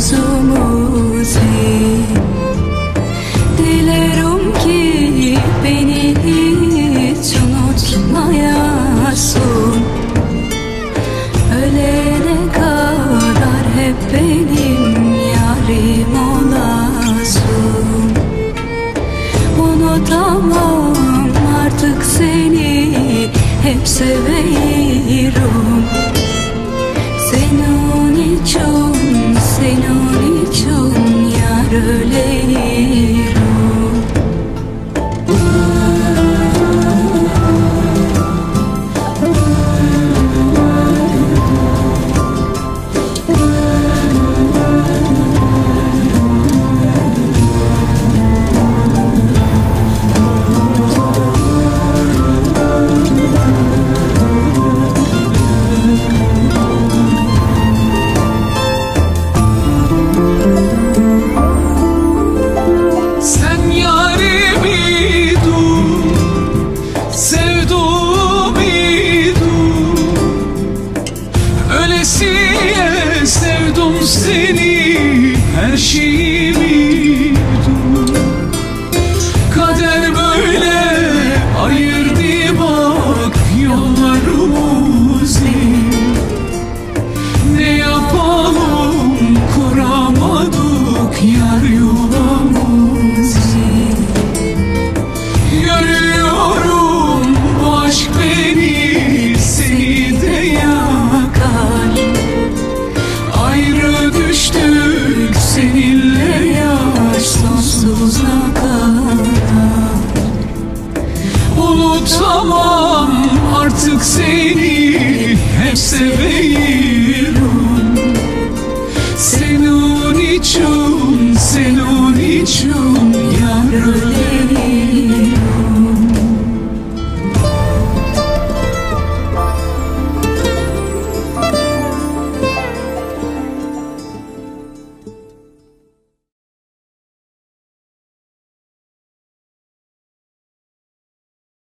yüzümüzü Dilerim ki beni hiç unutmayasın. Ölene kadar hep benim yarim olasın. Unutamam artık seni hep seviyorum chose, they know Ölesiye sevdim seni Her şeyimi dur Kader böyle ayırdı unutamam artık seni. Hep seveyim.